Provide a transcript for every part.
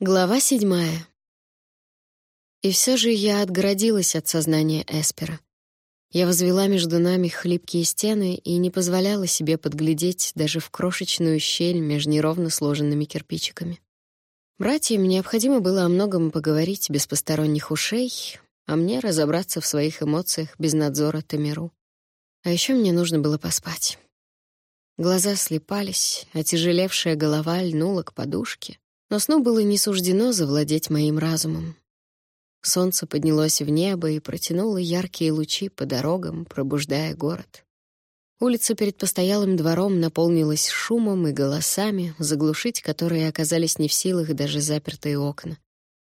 Глава седьмая. И все же я отгородилась от сознания Эспера. Я возвела между нами хлипкие стены и не позволяла себе подглядеть даже в крошечную щель между неровно сложенными кирпичиками. Братьям необходимо было о многом поговорить без посторонних ушей, а мне разобраться в своих эмоциях без надзора Тамеру. А еще мне нужно было поспать. Глаза слепались, а тяжелевшая голова льнула к подушке, но сну было не суждено завладеть моим разумом. Солнце поднялось в небо и протянуло яркие лучи по дорогам, пробуждая город. Улица перед постоялым двором наполнилась шумом и голосами, заглушить которые оказались не в силах даже запертые окна.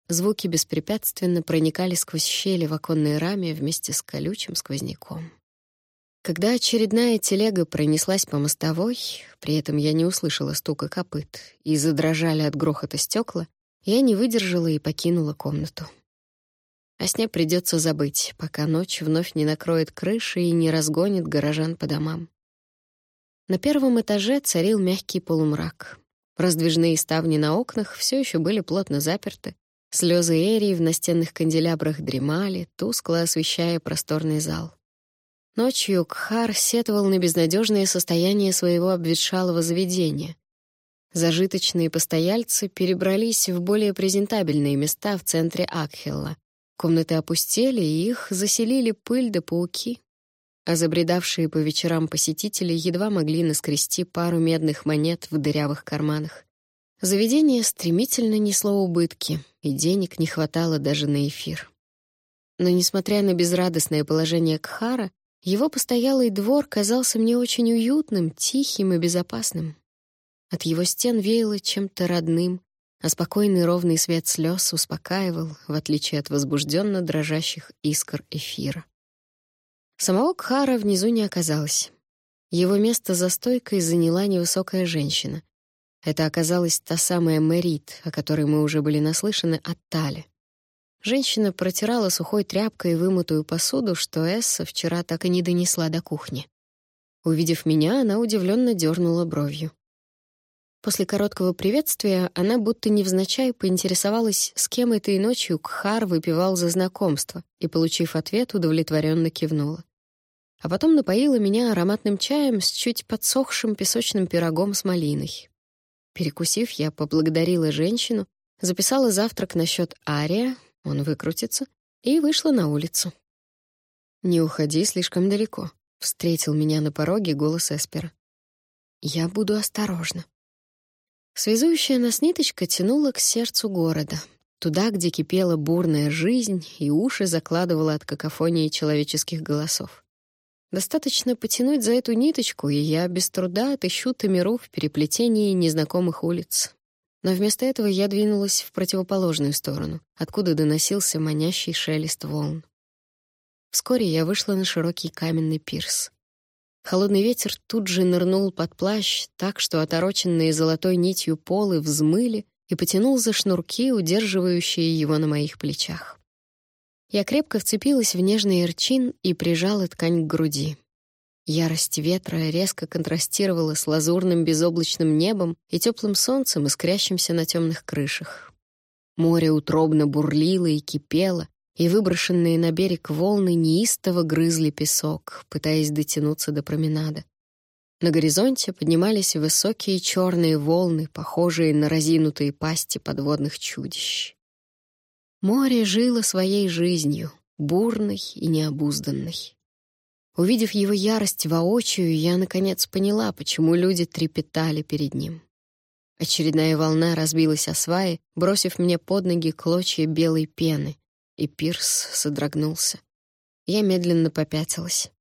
Звуки беспрепятственно проникали сквозь щели в оконной раме вместе с колючим сквозняком. Когда очередная телега пронеслась по мостовой, при этом я не услышала стука копыт, и задрожали от грохота стекла, я не выдержала и покинула комнату. О сне придется забыть, пока ночь вновь не накроет крыши и не разгонит горожан по домам. На первом этаже царил мягкий полумрак. Раздвижные ставни на окнах все еще были плотно заперты. Слезы Эрии в настенных канделябрах дремали, тускло освещая просторный зал. Ночью Кхар сетовал на безнадежное состояние своего обветшалого заведения. Зажиточные постояльцы перебрались в более презентабельные места в центре Акхелла. Комнаты опустели, и их заселили пыль да пауки. А забредавшие по вечерам посетители едва могли наскрести пару медных монет в дырявых карманах. Заведение стремительно несло убытки, и денег не хватало даже на эфир. Но, несмотря на безрадостное положение Кхара, его постоялый двор казался мне очень уютным, тихим и безопасным. От его стен веяло чем-то родным, а спокойный ровный свет слез успокаивал, в отличие от возбужденно дрожащих искр эфира. Самого Кхара внизу не оказалось. Его место за стойкой заняла невысокая женщина. Это оказалась та самая Мэрит, о которой мы уже были наслышаны от Тали. Женщина протирала сухой тряпкой вымытую посуду, что Эсса вчера так и не донесла до кухни. Увидев меня, она удивленно дернула бровью. После короткого приветствия она будто невзначай поинтересовалась, с кем этой ночью Кхар выпивал за знакомство, и, получив ответ, удовлетворенно кивнула. А потом напоила меня ароматным чаем с чуть подсохшим песочным пирогом с малиной. Перекусив, я поблагодарила женщину, записала завтрак на счет Ария, он выкрутится, и вышла на улицу. «Не уходи слишком далеко», — встретил меня на пороге голос Эспера. «Я буду осторожна». Связующая нас ниточка тянула к сердцу города, туда, где кипела бурная жизнь и уши закладывала от какофонии человеческих голосов. Достаточно потянуть за эту ниточку, и я без труда отыщу Тамиру в переплетении незнакомых улиц, но вместо этого я двинулась в противоположную сторону, откуда доносился манящий шелест волн. Вскоре я вышла на широкий каменный пирс. Холодный ветер тут же нырнул под плащ, так что отороченные золотой нитью полы взмыли и потянул за шнурки, удерживающие его на моих плечах. Я крепко вцепилась в нежный эрчин и прижала ткань к груди. Ярость ветра резко контрастировала с лазурным безоблачным небом и теплым солнцем, искрящимся на темных крышах. Море утробно бурлило и кипело, и выброшенные на берег волны неистово грызли песок, пытаясь дотянуться до променада. На горизонте поднимались высокие черные волны, похожие на разинутые пасти подводных чудищ. Море жило своей жизнью, бурной и необузданной. Увидев его ярость воочию, я, наконец, поняла, почему люди трепетали перед ним. Очередная волна разбилась о сваи, бросив мне под ноги клочья белой пены, и пирс содрогнулся. Я медленно попятилась.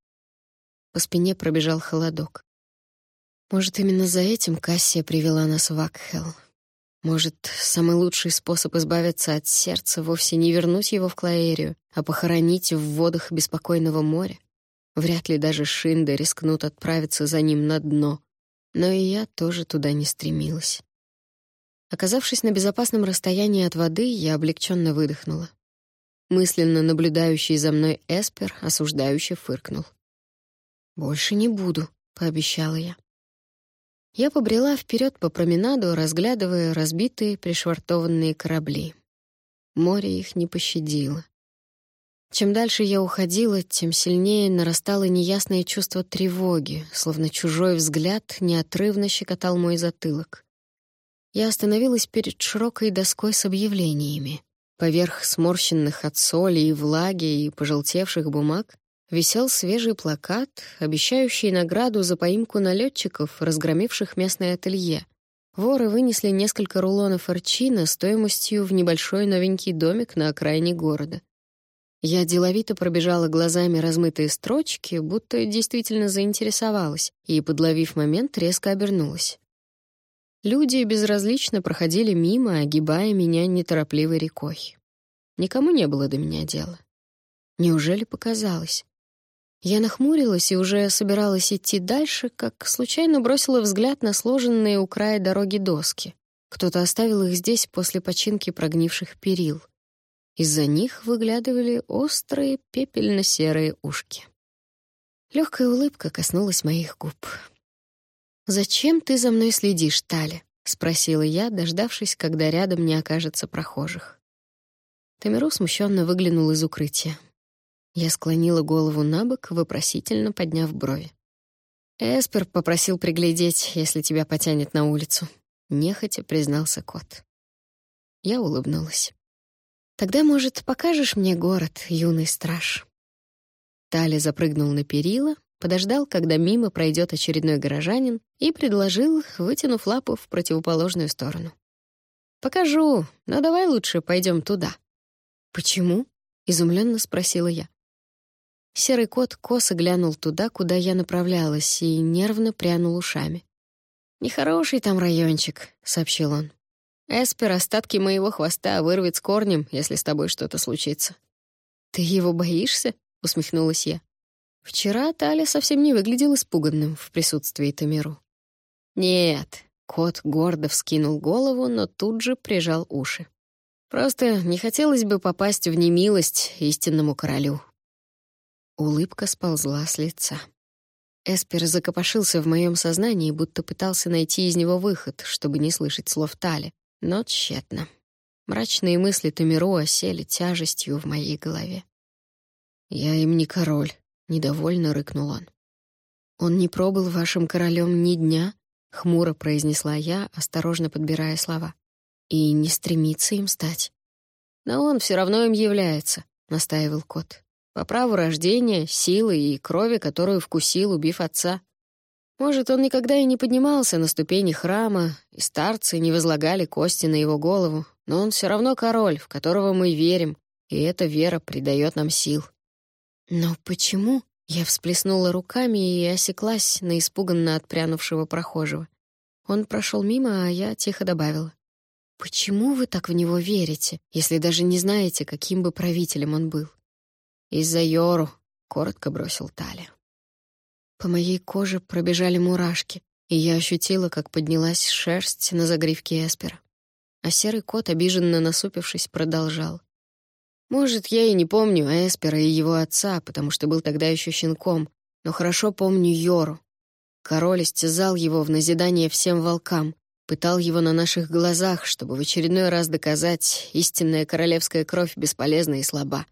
По спине пробежал холодок. Может, именно за этим Кассия привела нас в Акхел. Может, самый лучший способ избавиться от сердца вовсе не вернуть его в Клаэрию, а похоронить в водах беспокойного моря? Вряд ли даже Шинда рискнут отправиться за ним на дно. Но и я тоже туда не стремилась. Оказавшись на безопасном расстоянии от воды, я облегченно выдохнула. Мысленно наблюдающий за мной Эспер осуждающе фыркнул. «Больше не буду», — пообещала я. Я побрела вперед по променаду, разглядывая разбитые пришвартованные корабли. Море их не пощадило. Чем дальше я уходила, тем сильнее нарастало неясное чувство тревоги, словно чужой взгляд неотрывно щекотал мой затылок. Я остановилась перед широкой доской с объявлениями. Поверх сморщенных от соли и влаги и пожелтевших бумаг висел свежий плакат, обещающий награду за поимку налетчиков, разгромивших местное ателье. Воры вынесли несколько рулонов арчина стоимостью в небольшой новенький домик на окраине города. Я деловито пробежала глазами размытые строчки, будто действительно заинтересовалась, и, подловив момент, резко обернулась. Люди безразлично проходили мимо, огибая меня неторопливой рекой. Никому не было до меня дела. Неужели показалось? Я нахмурилась и уже собиралась идти дальше, как случайно бросила взгляд на сложенные у края дороги доски. Кто-то оставил их здесь после починки прогнивших перил. Из-за них выглядывали острые пепельно-серые ушки. Легкая улыбка коснулась моих губ. «Зачем ты за мной следишь, Таля?» — спросила я, дождавшись, когда рядом не окажется прохожих. Тамиру смущенно выглянул из укрытия. Я склонила голову на бок, вопросительно подняв брови. «Эспер попросил приглядеть, если тебя потянет на улицу», — нехотя признался кот. Я улыбнулась. «Тогда, может, покажешь мне город, юный страж?» Тали запрыгнул на перила, подождал, когда мимо пройдет очередной горожанин, и предложил, вытянув лапу в противоположную сторону. «Покажу, но давай лучше пойдем туда». «Почему?» — изумленно спросила я. Серый кот косо глянул туда, куда я направлялась, и нервно прянул ушами. «Нехороший там райончик», — сообщил он. «Эспер остатки моего хвоста вырвет с корнем, если с тобой что-то случится». «Ты его боишься?» — усмехнулась я. Вчера Таля совсем не выглядел испуганным в присутствии Тамиру. «Нет», — кот гордо вскинул голову, но тут же прижал уши. «Просто не хотелось бы попасть в немилость истинному королю». Улыбка сползла с лица. Эспер закопошился в моем сознании, будто пытался найти из него выход, чтобы не слышать слов Тали, но тщетно. Мрачные мысли Тамиру осели тяжестью в моей голове. «Я им не король», — недовольно рыкнул он. «Он не пробыл вашим королем ни дня», — хмуро произнесла я, осторожно подбирая слова. «И не стремится им стать». «Но он все равно им является», — настаивал кот по праву рождения, силы и крови, которую вкусил, убив отца. Может, он никогда и не поднимался на ступени храма, и старцы не возлагали кости на его голову, но он все равно король, в которого мы верим, и эта вера придает нам сил. Но почему? Я всплеснула руками и осеклась на испуганно отпрянувшего прохожего. Он прошел мимо, а я тихо добавила. «Почему вы так в него верите, если даже не знаете, каким бы правителем он был?» «Из-за Йору», — коротко бросил Таля. По моей коже пробежали мурашки, и я ощутила, как поднялась шерсть на загривке Эспера. А серый кот, обиженно насупившись, продолжал. «Может, я и не помню Эспера и его отца, потому что был тогда еще щенком, но хорошо помню Йору. Король истязал его в назидание всем волкам, пытал его на наших глазах, чтобы в очередной раз доказать, истинная королевская кровь бесполезна и слаба.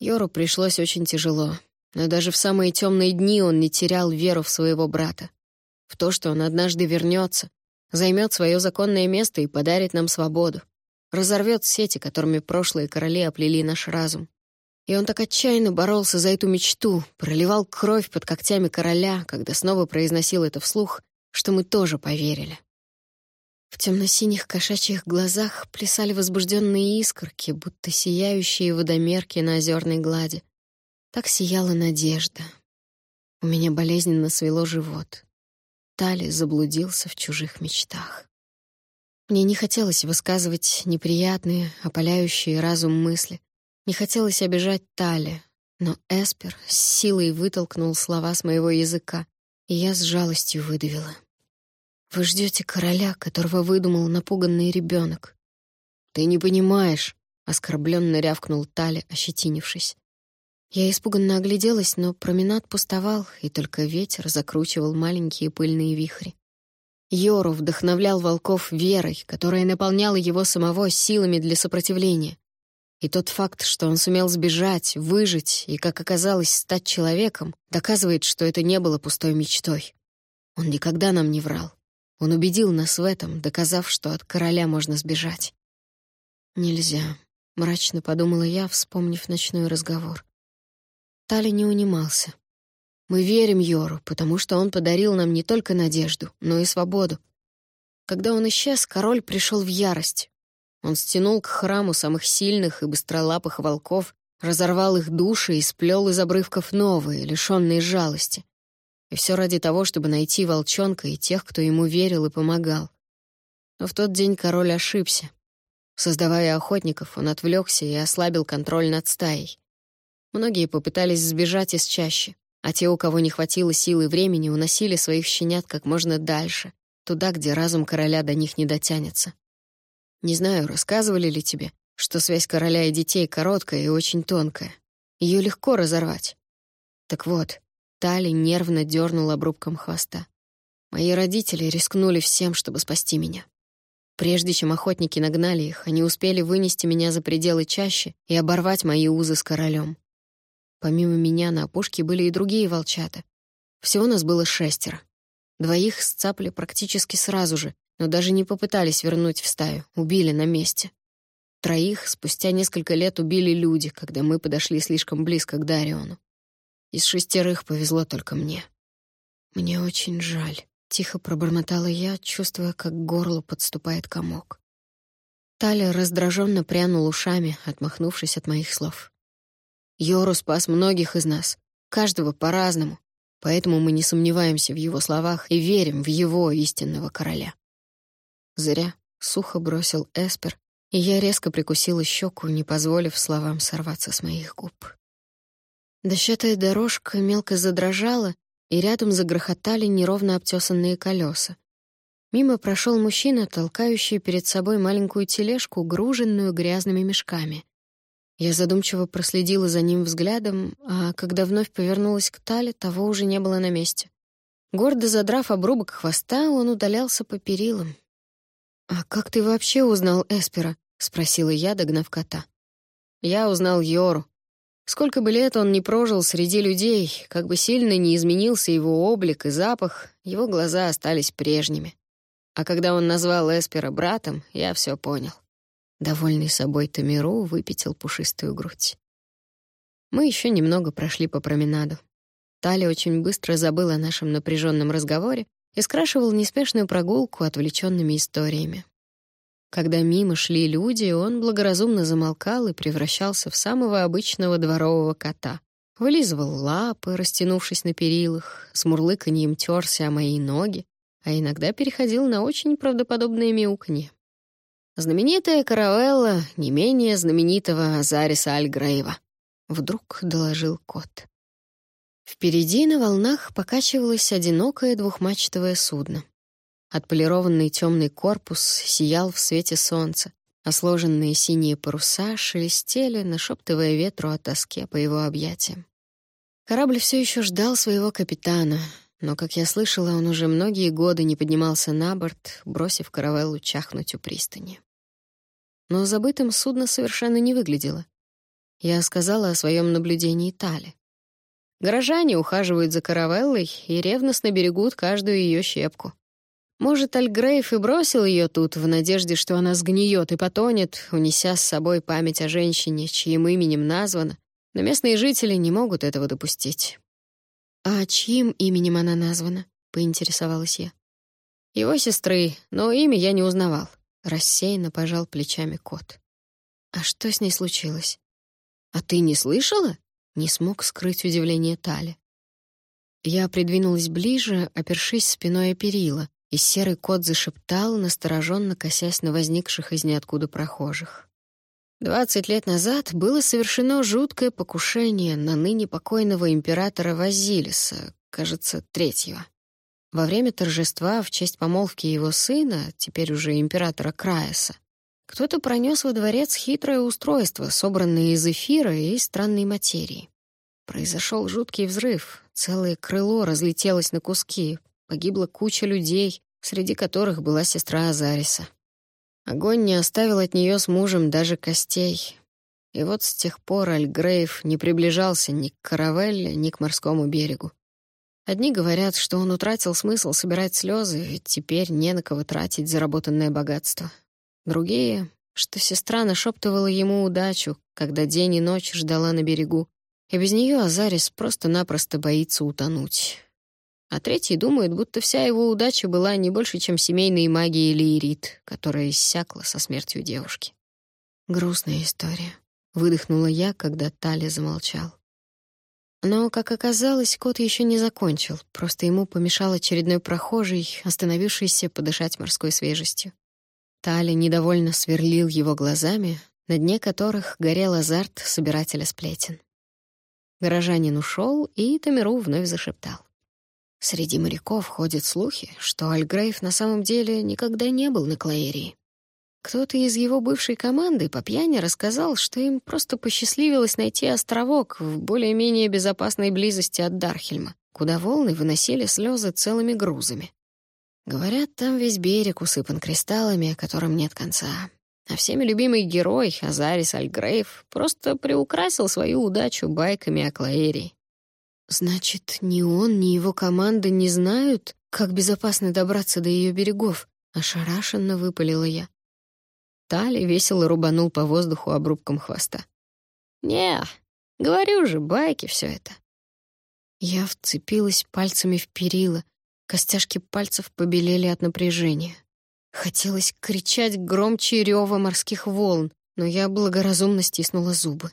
Йору пришлось очень тяжело, но даже в самые темные дни он не терял веру в своего брата, в то, что он однажды вернется, займет свое законное место и подарит нам свободу, разорвет сети, которыми прошлые короли оплели наш разум. И он так отчаянно боролся за эту мечту, проливал кровь под когтями короля, когда снова произносил это вслух, что мы тоже поверили. В темно-синих кошачьих глазах плясали возбужденные искорки, будто сияющие водомерки на озерной глади. Так сияла надежда. У меня болезненно свело живот. Тали заблудился в чужих мечтах. Мне не хотелось высказывать неприятные, опаляющие разум мысли. Не хотелось обижать Тали, но Эспер с силой вытолкнул слова с моего языка, и я с жалостью выдавила. Вы ждете короля, которого выдумал напуганный ребенок. Ты не понимаешь, оскорбленно рявкнул Тали, ощетинившись. Я испуганно огляделась, но променад пустовал, и только ветер закручивал маленькие пыльные вихри. Йору вдохновлял волков верой, которая наполняла его самого силами для сопротивления. И тот факт, что он сумел сбежать, выжить и, как оказалось, стать человеком, доказывает, что это не было пустой мечтой. Он никогда нам не врал. Он убедил нас в этом, доказав, что от короля можно сбежать. «Нельзя», — мрачно подумала я, вспомнив ночной разговор. Тали не унимался. «Мы верим Йору, потому что он подарил нам не только надежду, но и свободу. Когда он исчез, король пришел в ярость. Он стянул к храму самых сильных и быстролапых волков, разорвал их души и сплел из обрывков новые, лишённые жалости. И все ради того, чтобы найти волчонка и тех, кто ему верил и помогал. Но в тот день король ошибся. Создавая охотников, он отвлекся и ослабил контроль над стаей. Многие попытались сбежать из чащи, а те, у кого не хватило сил и времени, уносили своих щенят как можно дальше, туда, где разум короля до них не дотянется. Не знаю, рассказывали ли тебе, что связь короля и детей короткая и очень тонкая. Ее легко разорвать. Так вот, Тали нервно дернул обрубком хвоста. Мои родители рискнули всем, чтобы спасти меня. Прежде чем охотники нагнали их, они успели вынести меня за пределы чащи и оборвать мои узы с королем. Помимо меня на опушке были и другие волчата. Всего нас было шестеро. Двоих сцапли практически сразу же, но даже не попытались вернуть в стаю, убили на месте. Троих спустя несколько лет убили люди, когда мы подошли слишком близко к Дариону. Из шестерых повезло только мне. «Мне очень жаль», — тихо пробормотала я, чувствуя, как к горлу подступает комок. Таля раздраженно прянул ушами, отмахнувшись от моих слов. Йору спас многих из нас, каждого по-разному, поэтому мы не сомневаемся в его словах и верим в его истинного короля. Зря сухо бросил Эспер, и я резко прикусила щеку, не позволив словам сорваться с моих губ. Дощатая дорожка мелко задрожала, и рядом загрохотали неровно обтесанные колеса. Мимо прошел мужчина, толкающий перед собой маленькую тележку, груженную грязными мешками. Я задумчиво проследила за ним взглядом, а когда вновь повернулась к Тале, того уже не было на месте. Гордо задрав обрубок хвоста, он удалялся по перилам. «А как ты вообще узнал Эспера?» — спросила я, догнав кота. «Я узнал Йору», Сколько бы лет он ни прожил среди людей, как бы сильно ни изменился его облик и запах, его глаза остались прежними. А когда он назвал Эспера братом, я все понял. Довольный собой Тамиру выпятил пушистую грудь. Мы еще немного прошли по променаду. Тали очень быстро забыл о нашем напряженном разговоре и скрашивал неспешную прогулку отвлеченными историями. Когда мимо шли люди, он благоразумно замолкал и превращался в самого обычного дворового кота. Вылизывал лапы, растянувшись на перилах, с мурлыканьем терся о мои ноги, а иногда переходил на очень правдоподобное мяуканье. Знаменитая каравелла не менее знаменитого Азариса Альгрейва. Вдруг доложил кот. Впереди на волнах покачивалось одинокое двухмачтовое судно. Отполированный темный корпус сиял в свете солнца, а сложенные синие паруса шелестели, нашептывая ветру о тоске по его объятиям. Корабль все еще ждал своего капитана, но, как я слышала, он уже многие годы не поднимался на борт, бросив каравеллу чахнуть у пристани. Но забытым судно совершенно не выглядело. Я сказала о своем наблюдении Тали. Горожане ухаживают за каравеллой и ревностно берегут каждую ее щепку. Может, Альгрейв и бросил ее тут в надежде, что она сгниет и потонет, унеся с собой память о женщине, чьим именем названа, но местные жители не могут этого допустить. «А чьим именем она названа?» — поинтересовалась я. «Его сестры, но имя я не узнавал», — рассеянно пожал плечами кот. «А что с ней случилось?» «А ты не слышала?» — не смог скрыть удивление Тали. Я придвинулась ближе, опершись спиной о перила, и серый кот зашептал, настороженно косясь на возникших из ниоткуда прохожих. Двадцать лет назад было совершено жуткое покушение на ныне покойного императора Вазилиса, кажется, третьего. Во время торжества в честь помолвки его сына, теперь уже императора Краеса, кто-то пронес во дворец хитрое устройство, собранное из эфира и странной материи. Произошел жуткий взрыв, целое крыло разлетелось на куски, Погибла куча людей, среди которых была сестра Азариса. Огонь не оставил от нее с мужем даже костей. И вот с тех пор Альгрейв не приближался ни к Каравелле, ни к морскому берегу. Одни говорят, что он утратил смысл собирать слезы, ведь теперь не на кого тратить заработанное богатство. Другие, что сестра нашептывала ему удачу, когда день и ночь ждала на берегу, и без нее Азарис просто-напросто боится утонуть. А третий думает, будто вся его удача была не больше, чем семейные магии Лиерит, которая иссякла со смертью девушки. Грустная история. Выдохнула я, когда Таля замолчал. Но, как оказалось, кот еще не закончил, просто ему помешал очередной прохожий, остановившийся подышать морской свежестью. Таля недовольно сверлил его глазами, на дне которых горел азарт собирателя сплетен. Горожанин ушел, и Тамиру вновь зашептал. Среди моряков ходят слухи, что Альгрейв на самом деле никогда не был на Клаэрии. Кто-то из его бывшей команды по пьяни рассказал, что им просто посчастливилось найти островок в более-менее безопасной близости от Дархельма, куда волны выносили слезы целыми грузами. Говорят, там весь берег усыпан кристаллами, которым нет конца. А всеми любимый герой, Азарис Альгрейв, просто приукрасил свою удачу байками о Клаэрии. Значит, ни он, ни его команда не знают, как безопасно добраться до ее берегов, ошарашенно выпалила я. Тали весело рубанул по воздуху обрубком хвоста. «Не, говорю же, байки все это». Я вцепилась пальцами в перила, костяшки пальцев побелели от напряжения. Хотелось кричать громче рева морских волн, но я благоразумно стиснула зубы.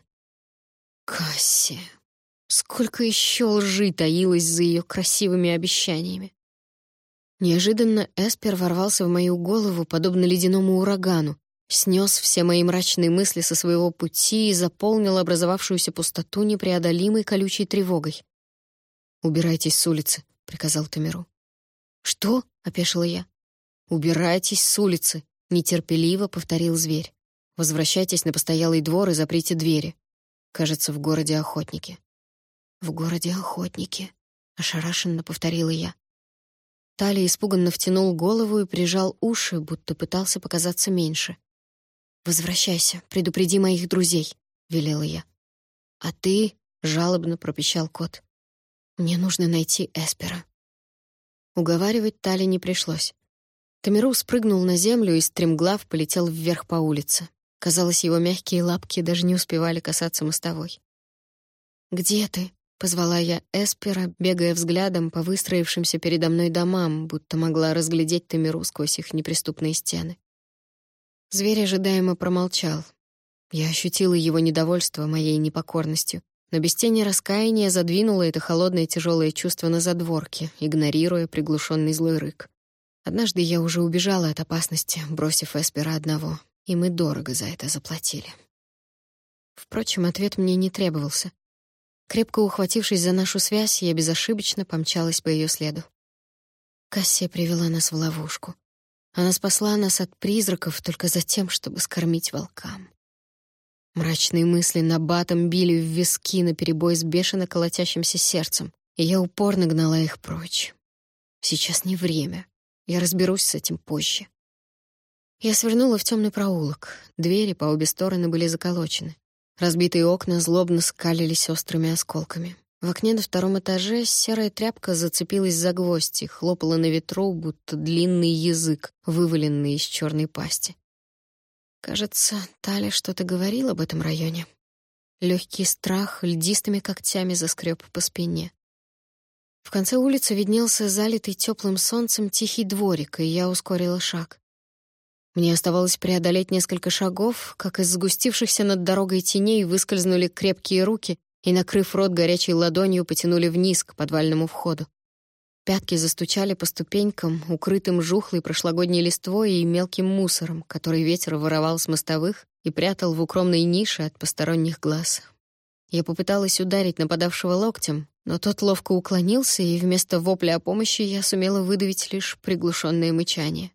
Касси, Сколько еще лжи таилось за ее красивыми обещаниями. Неожиданно Эспер ворвался в мою голову, подобно ледяному урагану, снес все мои мрачные мысли со своего пути и заполнил образовавшуюся пустоту непреодолимой колючей тревогой. «Убирайтесь с улицы», — приказал Тамиру. «Что?» — опешила я. «Убирайтесь с улицы», — нетерпеливо повторил зверь. «Возвращайтесь на постоялый двор и заприте двери. Кажется, в городе охотники». «В городе охотники», — ошарашенно повторила я. Тали испуганно втянул голову и прижал уши, будто пытался показаться меньше. «Возвращайся, предупреди моих друзей», — велела я. «А ты...» — жалобно пропищал кот. «Мне нужно найти Эспера». Уговаривать Тали не пришлось. Тамиру спрыгнул на землю и стремглав полетел вверх по улице. Казалось, его мягкие лапки даже не успевали касаться мостовой. «Где ты?» — позвала я Эспера, бегая взглядом по выстроившимся передо мной домам, будто могла разглядеть Тамиру сквозь их неприступные стены. Зверь ожидаемо промолчал. Я ощутила его недовольство моей непокорностью, но без тени раскаяния задвинула это холодное тяжелое чувство на задворке, игнорируя приглушенный злой рык. Однажды я уже убежала от опасности, бросив Эспера одного, и мы дорого за это заплатили. Впрочем, ответ мне не требовался. Крепко ухватившись за нашу связь, я безошибочно помчалась по ее следу. Кассия привела нас в ловушку. Она спасла нас от призраков только за тем, чтобы скормить волкам. Мрачные мысли на батом били в виски наперебой с бешено колотящимся сердцем, и я упорно гнала их прочь. Сейчас не время. Я разберусь с этим позже. Я свернула в темный проулок. Двери по обе стороны были заколочены. Разбитые окна злобно скалились острыми осколками. В окне на втором этаже серая тряпка зацепилась за гвоздь и хлопала на ветру, будто длинный язык, вываленный из черной пасти. Кажется, Таля что-то говорил об этом районе. Легкий страх льдистыми когтями заскреб по спине. В конце улицы виднелся залитый теплым солнцем тихий дворик, и я ускорила шаг. Мне оставалось преодолеть несколько шагов, как из сгустившихся над дорогой теней выскользнули крепкие руки и, накрыв рот горячей ладонью, потянули вниз к подвальному входу. Пятки застучали по ступенькам, укрытым жухлой прошлогодней листвой и мелким мусором, который ветер воровал с мостовых и прятал в укромной нише от посторонних глаз. Я попыталась ударить нападавшего локтем, но тот ловко уклонился, и вместо вопля о помощи я сумела выдавить лишь приглушенное мычание.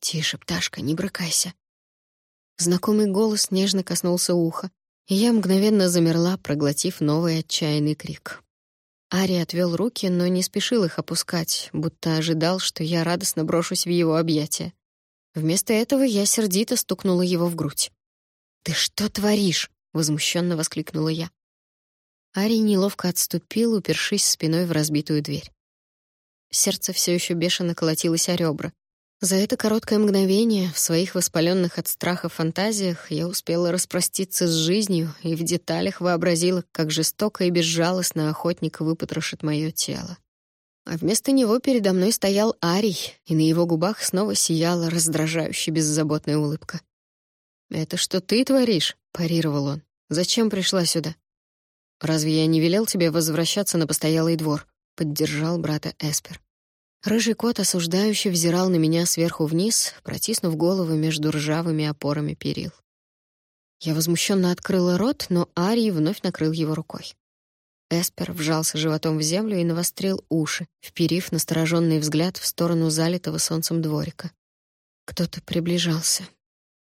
«Тише, пташка, не брыкайся». Знакомый голос нежно коснулся уха, я мгновенно замерла, проглотив новый отчаянный крик. Ари отвел руки, но не спешил их опускать, будто ожидал, что я радостно брошусь в его объятия. Вместо этого я сердито стукнула его в грудь. «Ты что творишь?» — возмущенно воскликнула я. Ари неловко отступил, упершись спиной в разбитую дверь. Сердце все еще бешено колотилось о ребра. За это короткое мгновение в своих воспаленных от страха фантазиях я успела распроститься с жизнью и в деталях вообразила, как жестоко и безжалостно охотник выпотрошит мое тело. А вместо него передо мной стоял Арий, и на его губах снова сияла раздражающая беззаботная улыбка. «Это что ты творишь?» — парировал он. «Зачем пришла сюда?» «Разве я не велел тебе возвращаться на постоялый двор?» — поддержал брата Эспер. Рыжий кот осуждающе взирал на меня сверху вниз, протиснув голову между ржавыми опорами перил. Я возмущенно открыла рот, но Арий вновь накрыл его рукой. Эспер вжался животом в землю и навострил уши, вперив настороженный взгляд в сторону залитого солнцем дворика. Кто-то приближался.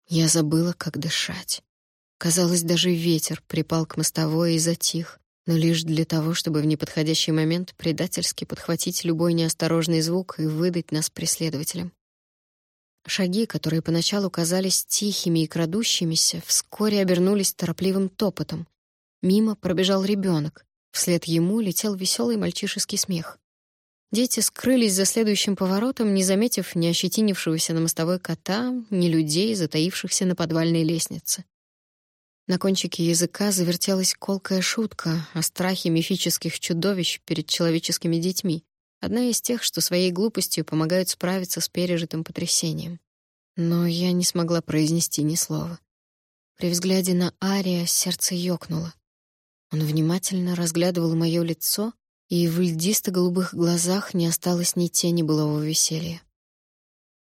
Я забыла, как дышать. Казалось, даже ветер припал к мостовой и затих, но лишь для того, чтобы в неподходящий момент предательски подхватить любой неосторожный звук и выдать нас преследователям. Шаги, которые поначалу казались тихими и крадущимися, вскоре обернулись торопливым топотом. Мимо пробежал ребенок, вслед ему летел веселый мальчишеский смех. Дети скрылись за следующим поворотом, не заметив ни ощетинившегося на мостовой кота, ни людей, затаившихся на подвальной лестнице. На кончике языка завертелась колкая шутка о страхе мифических чудовищ перед человеческими детьми, одна из тех, что своей глупостью помогают справиться с пережитым потрясением. Но я не смогла произнести ни слова. При взгляде на Ария сердце ёкнуло. Он внимательно разглядывал моё лицо, и в льдисто-голубых глазах не осталось ни тени былого веселья.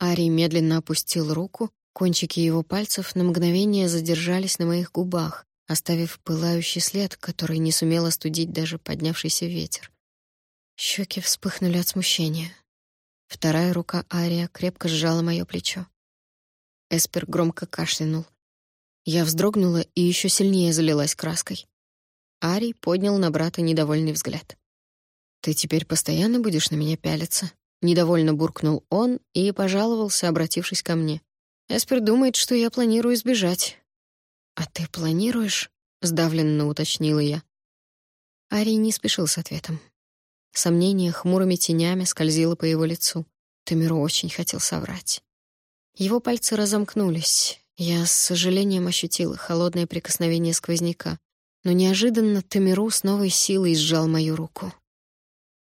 Арий медленно опустил руку, Кончики его пальцев на мгновение задержались на моих губах, оставив пылающий след, который не сумел остудить даже поднявшийся ветер. Щеки вспыхнули от смущения. Вторая рука Ария крепко сжала мое плечо. Эспер громко кашлянул. Я вздрогнула и еще сильнее залилась краской. Арий поднял на брата недовольный взгляд. «Ты теперь постоянно будешь на меня пялиться?» Недовольно буркнул он и пожаловался, обратившись ко мне. Эспер думает, что я планирую сбежать. А ты планируешь? сдавленно уточнила я. Ари не спешил с ответом. Сомнение хмурыми тенями скользило по его лицу. Тамиру очень хотел соврать. Его пальцы разомкнулись. Я с сожалением ощутила холодное прикосновение сквозняка, но неожиданно Тамиру с новой силой сжал мою руку.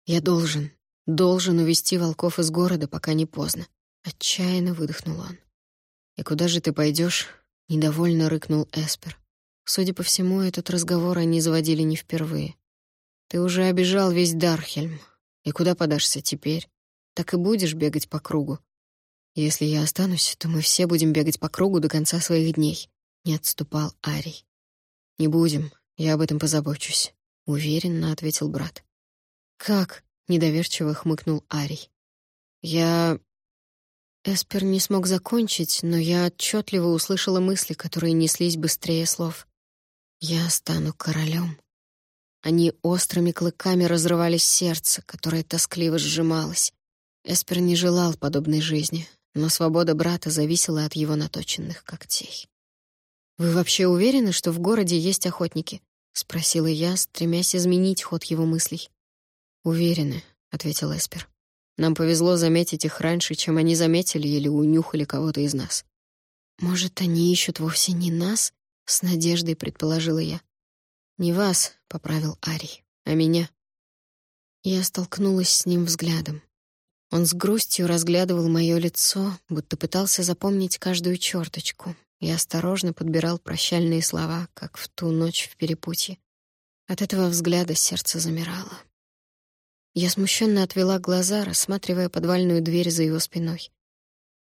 Я должен, должен увести волков из города, пока не поздно, отчаянно выдохнул он. «И куда же ты пойдешь? недовольно рыкнул Эспер. Судя по всему, этот разговор они заводили не впервые. «Ты уже обижал весь Дархельм. И куда подашься теперь? Так и будешь бегать по кругу. Если я останусь, то мы все будем бегать по кругу до конца своих дней», — не отступал Арий. «Не будем, я об этом позабочусь», — уверенно ответил брат. «Как?» — недоверчиво хмыкнул Арий. «Я... Эспер не смог закончить, но я отчетливо услышала мысли, которые неслись быстрее слов. «Я стану королем». Они острыми клыками разрывали сердце, которое тоскливо сжималось. Эспер не желал подобной жизни, но свобода брата зависела от его наточенных когтей. «Вы вообще уверены, что в городе есть охотники?» — спросила я, стремясь изменить ход его мыслей. «Уверены», — ответил Эспер. Нам повезло заметить их раньше, чем они заметили или унюхали кого-то из нас. Может, они ищут вовсе не нас? С надеждой предположила я. Не вас, поправил Арий, а меня. Я столкнулась с ним взглядом. Он с грустью разглядывал мое лицо, будто пытался запомнить каждую черточку, и осторожно подбирал прощальные слова, как в ту ночь в перепутье. От этого взгляда сердце замирало. Я смущенно отвела глаза, рассматривая подвальную дверь за его спиной.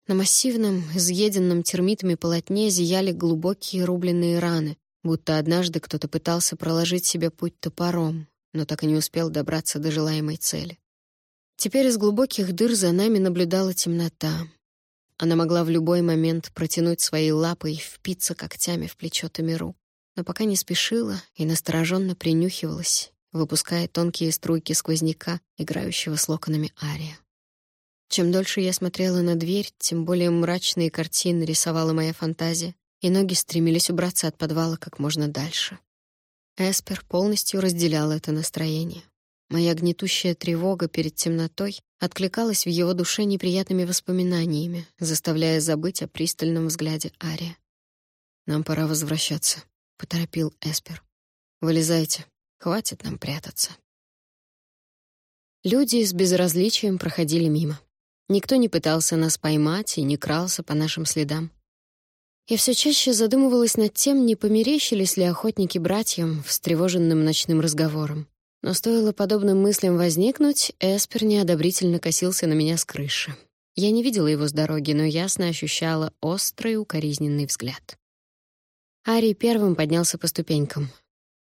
На массивном, изъеденном термитами полотне зияли глубокие рубленные раны, будто однажды кто-то пытался проложить себе путь топором, но так и не успел добраться до желаемой цели. Теперь из глубоких дыр за нами наблюдала темнота. Она могла в любой момент протянуть свои лапы и впиться когтями в плечо Тамиру, но пока не спешила и настороженно принюхивалась, выпуская тонкие струйки сквозняка, играющего с локонами Ария. Чем дольше я смотрела на дверь, тем более мрачные картины рисовала моя фантазия, и ноги стремились убраться от подвала как можно дальше. Эспер полностью разделял это настроение. Моя гнетущая тревога перед темнотой откликалась в его душе неприятными воспоминаниями, заставляя забыть о пристальном взгляде Ария. «Нам пора возвращаться», — поторопил Эспер. «Вылезайте, хватит нам прятаться». Люди с безразличием проходили мимо. Никто не пытался нас поймать и не крался по нашим следам. Я все чаще задумывалась над тем, не померещились ли охотники братьям встревоженным ночным разговором. Но стоило подобным мыслям возникнуть, Эспер неодобрительно косился на меня с крыши. Я не видела его с дороги, но ясно ощущала острый укоризненный взгляд. Ари первым поднялся по ступенькам.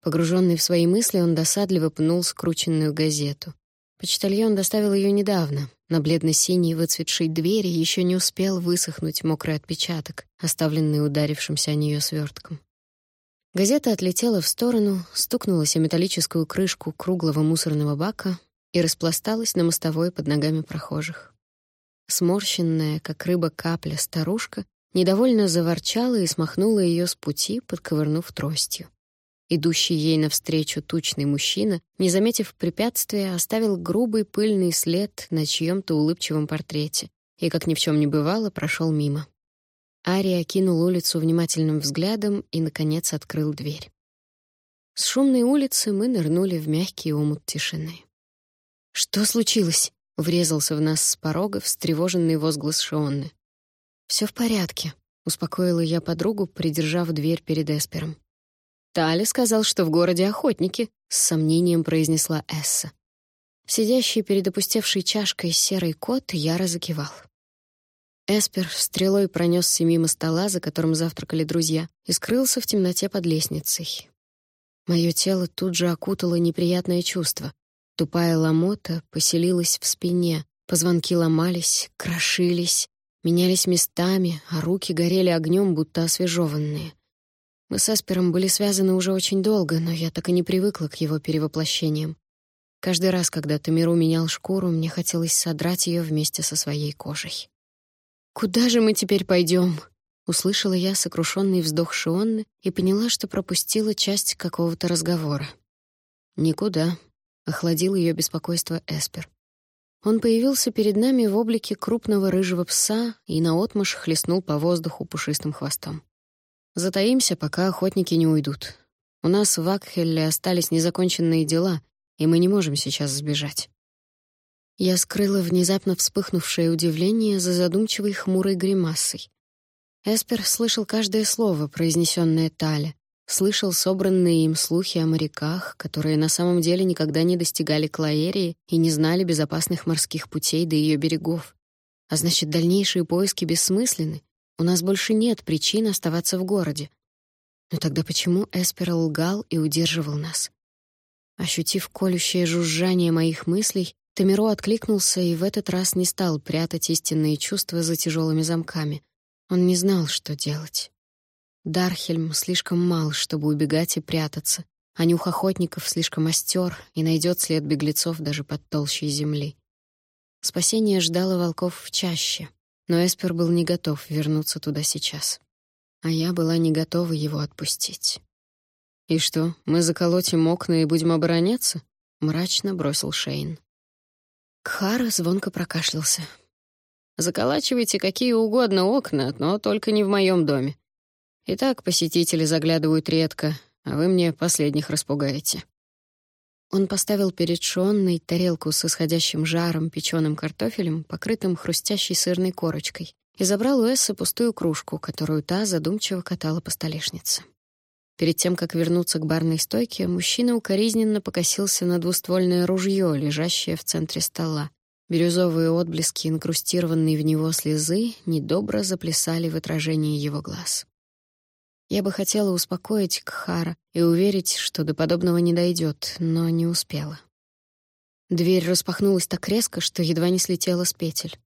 Погруженный в свои мысли, он досадливо пнул скрученную газету. Почтальон доставил ее недавно. На бледно-синей выцветшей двери еще не успел высохнуть мокрый отпечаток, оставленный ударившимся о нее свертком. Газета отлетела в сторону, стукнулась о металлическую крышку круглого мусорного бака и распласталась на мостовой под ногами прохожих. Сморщенная, как рыба капля, старушка недовольно заворчала и смахнула ее с пути, подковырнув тростью. Идущий ей навстречу тучный мужчина, не заметив препятствия, оставил грубый пыльный след на чьем-то улыбчивом портрете и, как ни в чем не бывало, прошел мимо. Ария окинул улицу внимательным взглядом и, наконец, открыл дверь. С шумной улицы мы нырнули в мягкий омут тишины. «Что случилось?» — врезался в нас с порога встревоженный возглас Шионны. «Все в порядке», — успокоила я подругу, придержав дверь перед Эспером. «Тали сказал, что в городе охотники», — с сомнением произнесла Эсса. Сидящий перед опустевшей чашкой серый кот яро закивал. Эспер стрелой пронесся мимо стола, за которым завтракали друзья, и скрылся в темноте под лестницей. Мое тело тут же окутало неприятное чувство. Тупая ломота поселилась в спине, позвонки ломались, крошились, менялись местами, а руки горели огнем, будто освежеванные. Мы с Эспером были связаны уже очень долго, но я так и не привыкла к его перевоплощениям. Каждый раз, когда Тамиру менял шкуру, мне хотелось содрать ее вместе со своей кожей. «Куда же мы теперь пойдем? услышала я сокрушенный вздох Шионны и поняла, что пропустила часть какого-то разговора. «Никуда», — охладил ее беспокойство Эспер. Он появился перед нами в облике крупного рыжего пса и наотмашь хлестнул по воздуху пушистым хвостом. «Затаимся, пока охотники не уйдут. У нас в Акхелле остались незаконченные дела, и мы не можем сейчас сбежать». Я скрыла внезапно вспыхнувшее удивление за задумчивой хмурой гримасой. Эспер слышал каждое слово, произнесенное Таля, слышал собранные им слухи о моряках, которые на самом деле никогда не достигали Клаерии и не знали безопасных морских путей до ее берегов. А значит, дальнейшие поиски бессмысленны. У нас больше нет причин оставаться в городе. Но тогда почему Эспер лгал и удерживал нас? Ощутив колющее жужжание моих мыслей, Тамиро откликнулся и в этот раз не стал прятать истинные чувства за тяжелыми замками. Он не знал, что делать. Дархельм слишком мал, чтобы убегать и прятаться, а нюх охотников слишком остер и найдет след беглецов даже под толщей земли. Спасение ждало волков в чаще, но Эспер был не готов вернуться туда сейчас. А я была не готова его отпустить. «И что, мы заколотим окна и будем обороняться?» — мрачно бросил Шейн. Кхара звонко прокашлялся. «Заколачивайте какие угодно окна, но только не в моем доме. Итак, посетители заглядывают редко, а вы мне последних распугаете». Он поставил перед Шонной тарелку с исходящим жаром печеным картофелем, покрытым хрустящей сырной корочкой, и забрал у Эссы пустую кружку, которую та задумчиво катала по столешнице. Перед тем, как вернуться к барной стойке, мужчина укоризненно покосился на двуствольное ружье, лежащее в центре стола. Бирюзовые отблески, инкрустированные в него слезы, недобро заплясали в отражении его глаз. Я бы хотела успокоить Кхара и уверить, что до подобного не дойдет, но не успела. Дверь распахнулась так резко, что едва не слетела с петель.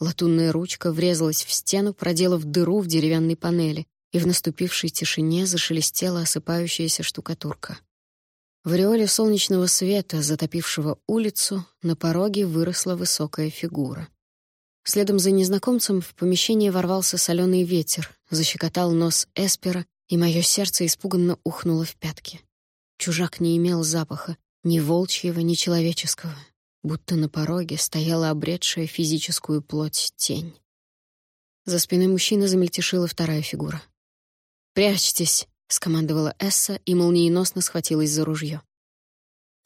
Латунная ручка врезалась в стену, проделав дыру в деревянной панели, и в наступившей тишине зашелестела осыпающаяся штукатурка. В ореоле солнечного света, затопившего улицу, на пороге выросла высокая фигура. Следом за незнакомцем в помещение ворвался соленый ветер, защекотал нос Эспера, и мое сердце испуганно ухнуло в пятки. Чужак не имел запаха, ни волчьего, ни человеческого, будто на пороге стояла обретшая физическую плоть тень. За спиной мужчины замельтешила вторая фигура. «Прячьтесь!» — скомандовала Эсса и молниеносно схватилась за ружье.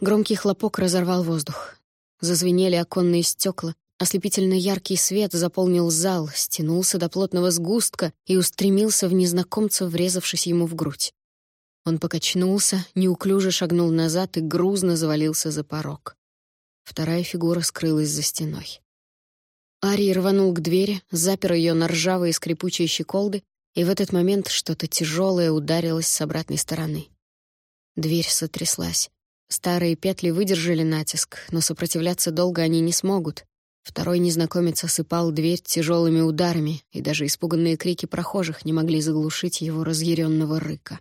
Громкий хлопок разорвал воздух. Зазвенели оконные стекла, ослепительно яркий свет заполнил зал, стянулся до плотного сгустка и устремился в незнакомца, врезавшись ему в грудь. Он покачнулся, неуклюже шагнул назад и грузно завалился за порог. Вторая фигура скрылась за стеной. Арий рванул к двери, запер ее на ржавые скрипучие щеколды, и в этот момент что-то тяжелое ударилось с обратной стороны. Дверь сотряслась. Старые петли выдержали натиск, но сопротивляться долго они не смогут. Второй незнакомец осыпал дверь тяжелыми ударами, и даже испуганные крики прохожих не могли заглушить его разъяренного рыка.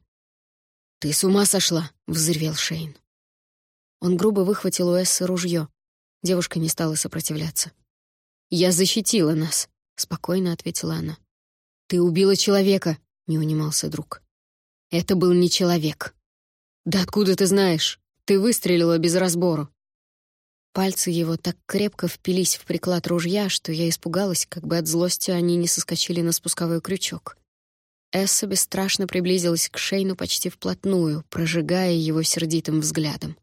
«Ты с ума сошла!» — взревел Шейн. Он грубо выхватил у Эссы ружье. Девушка не стала сопротивляться. «Я защитила нас», — спокойно ответила она. «Ты убила человека», — не унимался друг. «Это был не человек». «Да откуда ты знаешь? Ты выстрелила без разбору». Пальцы его так крепко впились в приклад ружья, что я испугалась, как бы от злости они не соскочили на спусковой крючок. Эсса бесстрашно приблизилась к Шейну почти вплотную, прожигая его сердитым взглядом.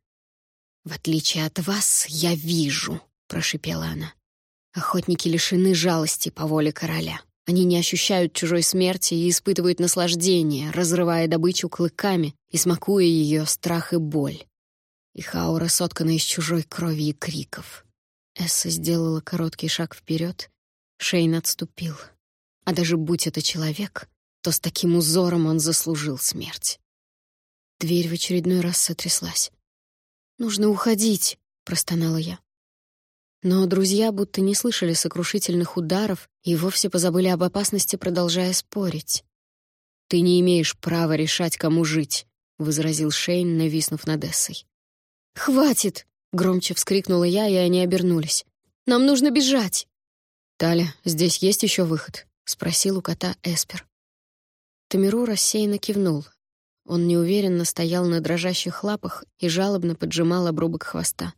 «В отличие от вас, я вижу», — прошипела она. Охотники лишены жалости по воле короля. Они не ощущают чужой смерти и испытывают наслаждение, разрывая добычу клыками и смакуя ее страх и боль. Их аура соткана из чужой крови и криков. Эсса сделала короткий шаг вперед, Шейн отступил. А даже будь это человек, то с таким узором он заслужил смерть. Дверь в очередной раз сотряслась. «Нужно уходить», — простонала я. Но друзья будто не слышали сокрушительных ударов и вовсе позабыли об опасности, продолжая спорить. «Ты не имеешь права решать, кому жить», — возразил Шейн, нависнув над Эссой. «Хватит!» — громче вскрикнула я, и они обернулись. «Нам нужно бежать!» «Таля, здесь есть еще выход?» — спросил у кота Эспер. Тамиру рассеянно кивнул. Он неуверенно стоял на дрожащих лапах и жалобно поджимал обрубок хвоста.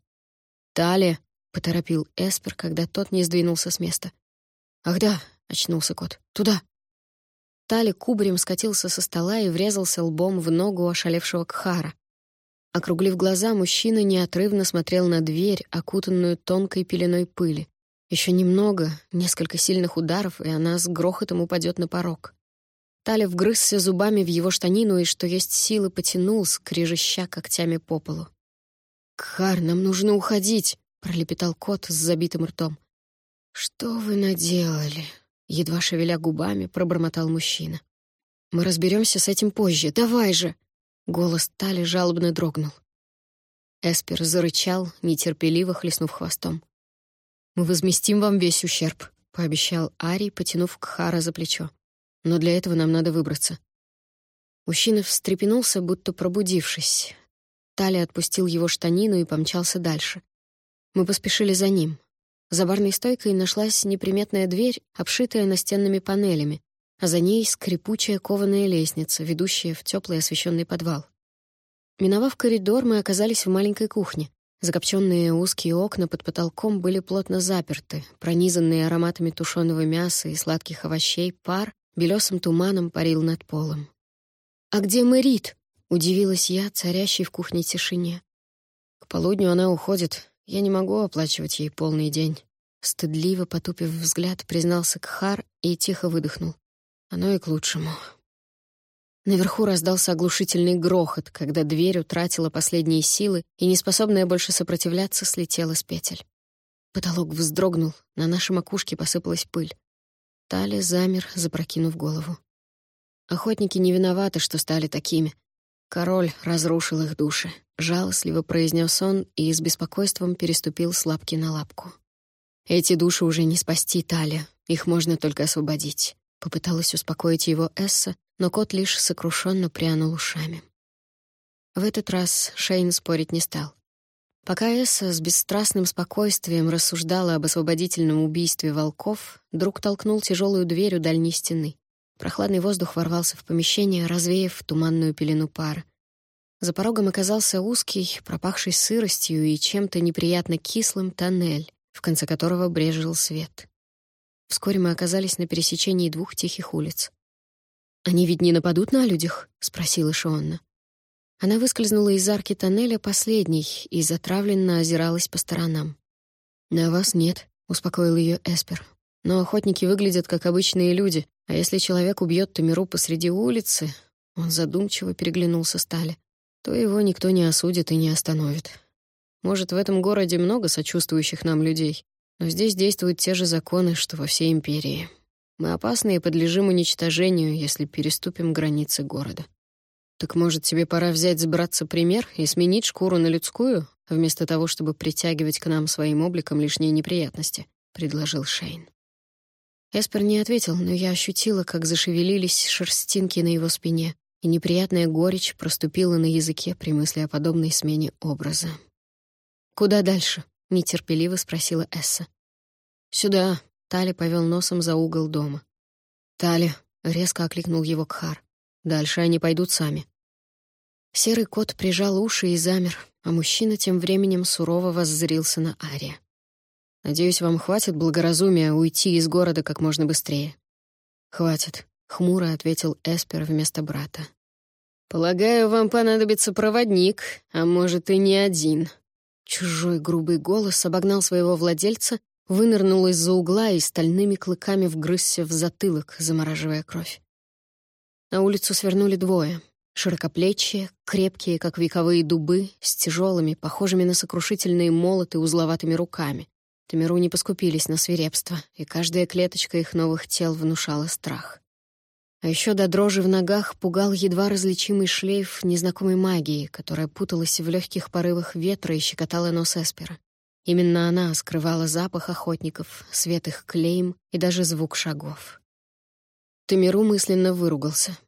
«Таля!» — поторопил Эспер, когда тот не сдвинулся с места. «Ах да!» — очнулся кот. «Туда!» Тали кубарем скатился со стола и врезался лбом в ногу ошалевшего Кхара. Округлив глаза, мужчина неотрывно смотрел на дверь, окутанную тонкой пеленой пыли. Еще немного, несколько сильных ударов, и она с грохотом упадет на порог. Таля вгрызся зубами в его штанину и, что есть силы, потянул, скрежеща когтями по полу. «Кхар, нам нужно уходить!» пролепетал кот с забитым ртом. Что вы наделали? едва шевеля губами, пробормотал мужчина. Мы разберемся с этим позже. Давай же. Голос Тали жалобно дрогнул. Эспер зарычал, нетерпеливо хлестнув хвостом. Мы возместим вам весь ущерб, пообещал Ари, потянув Кхара за плечо. Но для этого нам надо выбраться. Мужчина встрепенулся, будто пробудившись. Тали отпустил его штанину и помчался дальше. Мы поспешили за ним. За барной стойкой нашлась неприметная дверь, обшитая настенными панелями, а за ней скрипучая кованая лестница, ведущая в теплый освещенный подвал. Миновав коридор, мы оказались в маленькой кухне. Закопченные узкие окна под потолком были плотно заперты, пронизанные ароматами тушеного мяса и сладких овощей, пар белесым туманом парил над полом. «А где Мэрит?» — удивилась я, царящей в кухне тишине. К полудню она уходит, я не могу оплачивать ей полный день. Стыдливо потупив взгляд, признался Кхар и тихо выдохнул. Оно и к лучшему. Наверху раздался оглушительный грохот, когда дверь утратила последние силы и, неспособная больше сопротивляться, слетела с петель. Потолок вздрогнул, на нашей макушке посыпалась пыль. Тали замер, запрокинув голову. Охотники не виноваты, что стали такими. Король разрушил их души, жалостливо произнес он и с беспокойством переступил с лапки на лапку. Эти души уже не спасти Таля, их можно только освободить. Попыталась успокоить его Эсса, но кот лишь сокрушенно прянул ушами. В этот раз Шейн спорить не стал. Пока Эсса с бесстрастным спокойствием рассуждала об освободительном убийстве волков, друг толкнул тяжелую дверь у дальней стены. Прохладный воздух ворвался в помещение, развеяв туманную пелену пара. За порогом оказался узкий, пропахший сыростью и чем-то неприятно кислым тоннель, в конце которого брежил свет. Вскоре мы оказались на пересечении двух тихих улиц. «Они ведь не нападут на людях?» — спросила Шонна. Она выскользнула из арки тоннеля последней и затравленно озиралась по сторонам. «На вас нет», — успокоил ее Эспер. «Но охотники выглядят как обычные люди, а если человек убьет Тамиру посреди улицы...» Он задумчиво переглянулся Стали. «То его никто не осудит и не остановит. Может, в этом городе много сочувствующих нам людей, но здесь действуют те же законы, что во всей империи. Мы опасны и подлежим уничтожению, если переступим границы города». «Так, может, тебе пора взять с братца пример и сменить шкуру на людскую, вместо того, чтобы притягивать к нам своим обликом лишние неприятности?» — предложил Шейн. Эспер не ответил, но я ощутила, как зашевелились шерстинки на его спине, и неприятная горечь проступила на языке при мысли о подобной смене образа. «Куда дальше?» — нетерпеливо спросила Эсса. «Сюда», — Тали повел носом за угол дома. «Тали», — резко окликнул его Кхар. «Дальше они пойдут сами». Серый кот прижал уши и замер, а мужчина тем временем сурово воззрился на Ария. «Надеюсь, вам хватит благоразумия уйти из города как можно быстрее». «Хватит», — хмуро ответил Эспер вместо брата. «Полагаю, вам понадобится проводник, а может и не один». Чужой грубый голос обогнал своего владельца, вынырнул из-за угла и стальными клыками вгрызся в затылок, замораживая кровь. На улицу свернули двое — Широкоплечие, крепкие, как вековые дубы, с тяжелыми, похожими на сокрушительные молоты узловатыми руками. Тамеру не поскупились на свирепство, и каждая клеточка их новых тел внушала страх. А еще до дрожи в ногах пугал едва различимый шлейф незнакомой магии, которая путалась в легких порывах ветра и щекотала нос Эспера. Именно она скрывала запах охотников, свет их клейм и даже звук шагов. Тамиру мысленно выругался.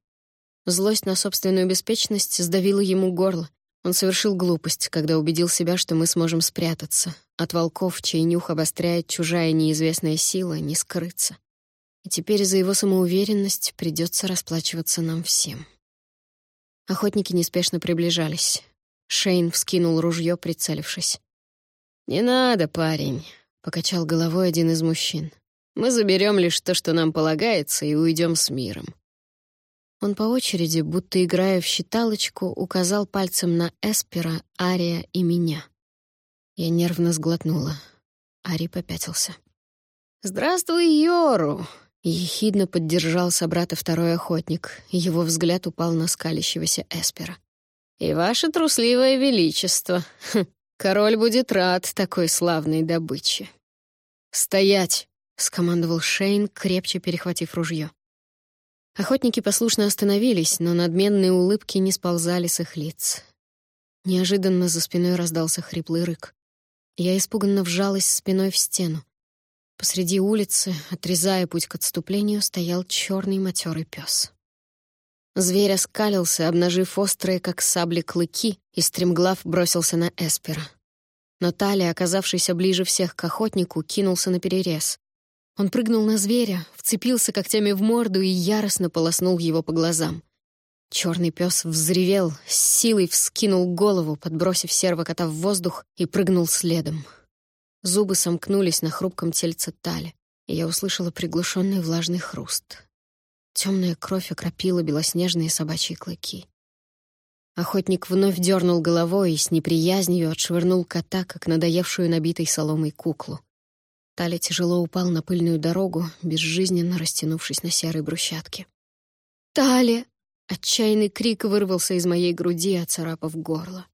Злость на собственную беспечность сдавила ему горло. Он совершил глупость, когда убедил себя, что мы сможем спрятаться. От волков, чей нюх обостряет чужая неизвестная сила, не скрыться. И теперь за его самоуверенность придется расплачиваться нам всем. Охотники неспешно приближались. Шейн вскинул ружье, прицелившись. «Не надо, парень», — покачал головой один из мужчин. «Мы заберем лишь то, что нам полагается, и уйдем с миром. Он по очереди, будто играя в считалочку, указал пальцем на Эспера, Ария и меня. Я нервно сглотнула. Ари попятился. «Здравствуй, Йору!» Ехидно поддержал собрата второй охотник, его взгляд упал на скалящегося Эспера. «И ваше трусливое величество! Хм, король будет рад такой славной добыче!» «Стоять!» — скомандовал Шейн, крепче перехватив ружье. Охотники послушно остановились, но надменные улыбки не сползали с их лиц. Неожиданно за спиной раздался хриплый рык. Я испуганно вжалась спиной в стену. Посреди улицы, отрезая путь к отступлению, стоял черный матерый пес. Зверь оскалился, обнажив острые, как сабли, клыки, и стремглав бросился на Эспера. Но Талия, оказавшийся ближе всех к охотнику, кинулся на перерез. Он прыгнул на зверя, вцепился когтями в морду и яростно полоснул его по глазам. Черный пес взревел, с силой вскинул голову, подбросив серого кота в воздух, и прыгнул следом. Зубы сомкнулись на хрупком тельце Тали, и я услышала приглушенный влажный хруст. Темная кровь окропила белоснежные собачьи клыки. Охотник вновь дернул головой и с неприязнью отшвырнул кота, как надоевшую набитой соломой куклу. Таля тяжело упал на пыльную дорогу, безжизненно растянувшись на серой брусчатке. «Таля!» — отчаянный крик вырвался из моей груди, оцарапав горло.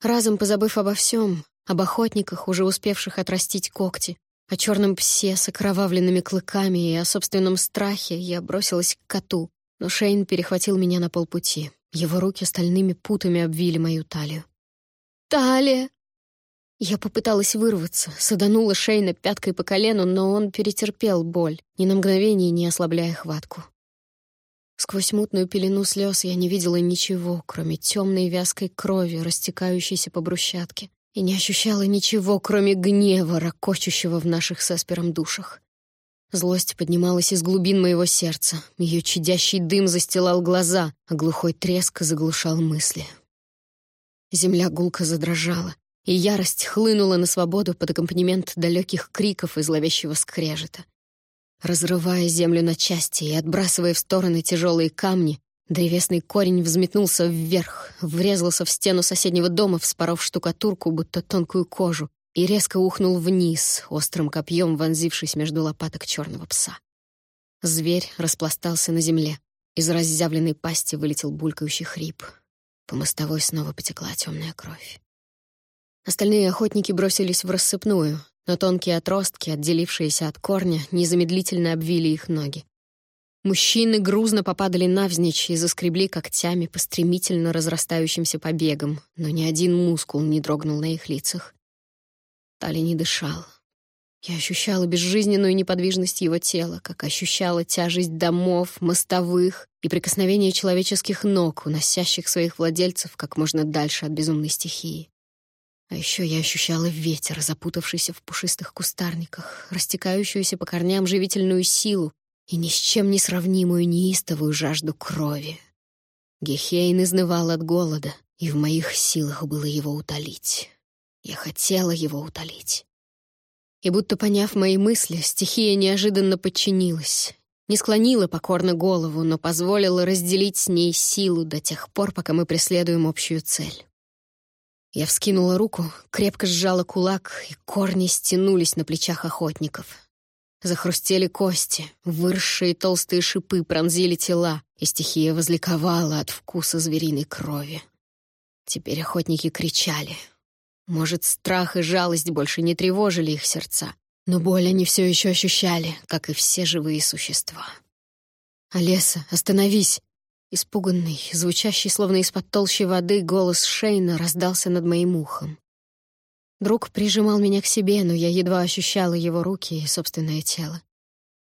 Разом позабыв обо всем, об охотниках, уже успевших отрастить когти, о черном псе с окровавленными клыками и о собственном страхе, я бросилась к коту, но Шейн перехватил меня на полпути. Его руки стальными путами обвили мою талию. «Талия!» Я попыталась вырваться, саданула Шейна пяткой по колену, но он перетерпел боль, ни на мгновение не ослабляя хватку. Сквозь мутную пелену слез я не видела ничего, кроме темной вязкой крови, растекающейся по брусчатке, и не ощущала ничего, кроме гнева, ракочущего в наших с Эспером душах. Злость поднималась из глубин моего сердца, ее чадящий дым застилал глаза, а глухой треск заглушал мысли. Земля гулко задрожала, и ярость хлынула на свободу под аккомпанемент далеких криков и зловещего скрежета. Разрывая землю на части и отбрасывая в стороны тяжелые камни, древесный корень взметнулся вверх, врезался в стену соседнего дома, вспоров штукатурку, будто тонкую кожу, и резко ухнул вниз, острым копьем вонзившись между лопаток черного пса. Зверь распластался на земле. Из разъявленной пасти вылетел булькающий хрип. По мостовой снова потекла темная кровь. Остальные охотники бросились в рассыпную, но тонкие отростки, отделившиеся от корня, незамедлительно обвили их ноги. Мужчины грузно попадали навзничь и заскребли когтями по стремительно разрастающимся побегам, но ни один мускул не дрогнул на их лицах. Тали не дышал. Я ощущала безжизненную неподвижность его тела, как ощущала тяжесть домов, мостовых и прикосновение человеческих ног, уносящих своих владельцев как можно дальше от безумной стихии. А еще я ощущала ветер, запутавшийся в пушистых кустарниках, растекающуюся по корням живительную силу и ни с чем не сравнимую неистовую жажду крови. Гехейн изнывал от голода, и в моих силах было его утолить. Я хотела его утолить. И будто поняв мои мысли, стихия неожиданно подчинилась. Не склонила покорно голову, но позволила разделить с ней силу до тех пор, пока мы преследуем общую цель. Я вскинула руку, крепко сжала кулак, и корни стянулись на плечах охотников. Захрустели кости, выросшие толстые шипы пронзили тела, и стихия возликовала от вкуса звериной крови. Теперь охотники кричали. Может, страх и жалость больше не тревожили их сердца, но боль они все еще ощущали, как и все живые существа. «Олеса, остановись!» Испуганный, звучащий словно из-под толщи воды, голос Шейна раздался над моим ухом. Друг прижимал меня к себе, но я едва ощущала его руки и собственное тело.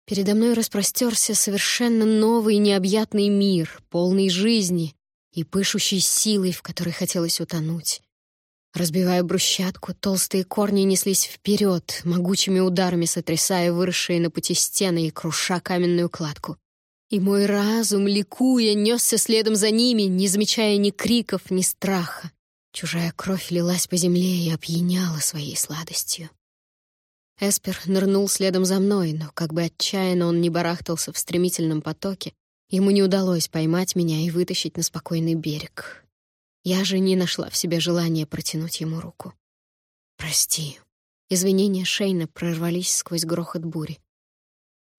Передо мной распростерся совершенно новый необъятный мир, полный жизни и пышущий силой, в которой хотелось утонуть. Разбивая брусчатку, толстые корни неслись вперед, могучими ударами сотрясая выросшие на пути стены и круша каменную кладку. И мой разум, ликуя, несся следом за ними, не замечая ни криков, ни страха. Чужая кровь лилась по земле и опьяняла своей сладостью. Эспер нырнул следом за мной, но как бы отчаянно он не барахтался в стремительном потоке, ему не удалось поймать меня и вытащить на спокойный берег. Я же не нашла в себе желания протянуть ему руку. «Прости». Извинения Шейна прорвались сквозь грохот бури.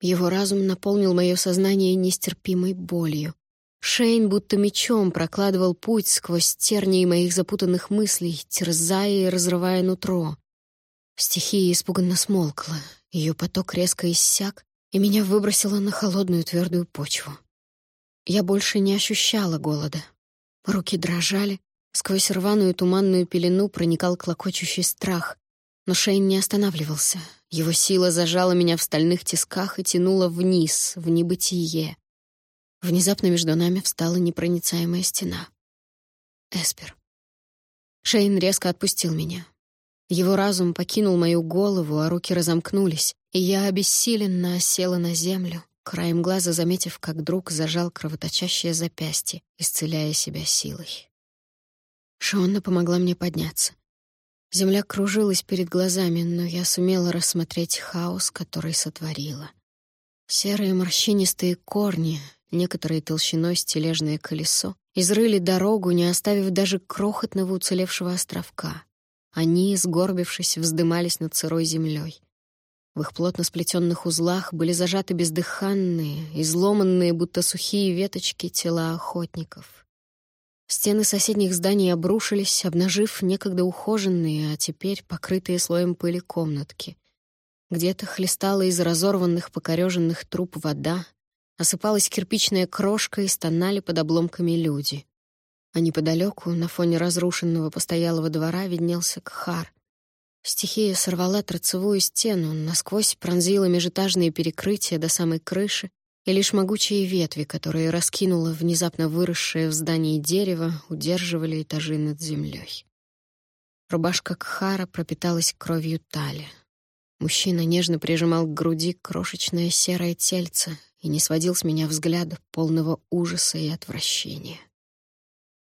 Его разум наполнил мое сознание нестерпимой болью. Шейн будто мечом прокладывал путь сквозь тернии моих запутанных мыслей, терзая и разрывая нутро. Стихия испуганно смолкла, ее поток резко иссяк, и меня выбросило на холодную твердую почву. Я больше не ощущала голода. Руки дрожали, сквозь рваную туманную пелену проникал клокочущий страх, но Шейн не останавливался. Его сила зажала меня в стальных тисках и тянула вниз, в небытие. Внезапно между нами встала непроницаемая стена. Эспер. Шейн резко отпустил меня. Его разум покинул мою голову, а руки разомкнулись, и я обессиленно осела на землю, краем глаза заметив, как друг зажал кровоточащее запястье, исцеляя себя силой. Шонна помогла мне подняться. Земля кружилась перед глазами, но я сумела рассмотреть хаос, который сотворила. Серые морщинистые корни, некоторые толщиной стележное колесо, изрыли дорогу, не оставив даже крохотного уцелевшего островка. Они, сгорбившись, вздымались над сырой землей. В их плотно сплетенных узлах были зажаты бездыханные, изломанные, будто сухие веточки тела охотников. Стены соседних зданий обрушились, обнажив некогда ухоженные, а теперь покрытые слоем пыли комнатки. Где-то хлестала из разорванных, покореженных труб вода, осыпалась кирпичная крошка и стонали под обломками люди. А неподалеку, на фоне разрушенного постоялого двора, виднелся Кхар. Стихия сорвала торцевую стену, насквозь пронзила межэтажные перекрытия до самой крыши и лишь могучие ветви, которые раскинуло внезапно выросшее в здании дерево, удерживали этажи над землей. Рубашка Кхара пропиталась кровью Тали. Мужчина нежно прижимал к груди крошечное серое тельце и не сводил с меня взгляда, полного ужаса и отвращения.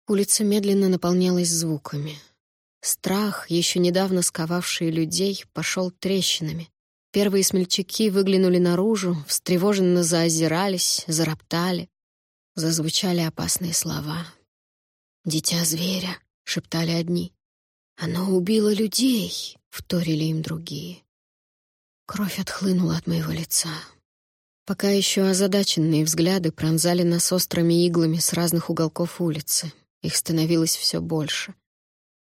Улица медленно наполнялась звуками. Страх, еще недавно сковавший людей, пошел трещинами. Первые смельчаки выглянули наружу, встревоженно заозирались, зароптали. Зазвучали опасные слова. «Дитя зверя», — шептали одни. «Оно убило людей», — вторили им другие. Кровь отхлынула от моего лица. Пока еще озадаченные взгляды пронзали нас острыми иглами с разных уголков улицы. Их становилось все больше.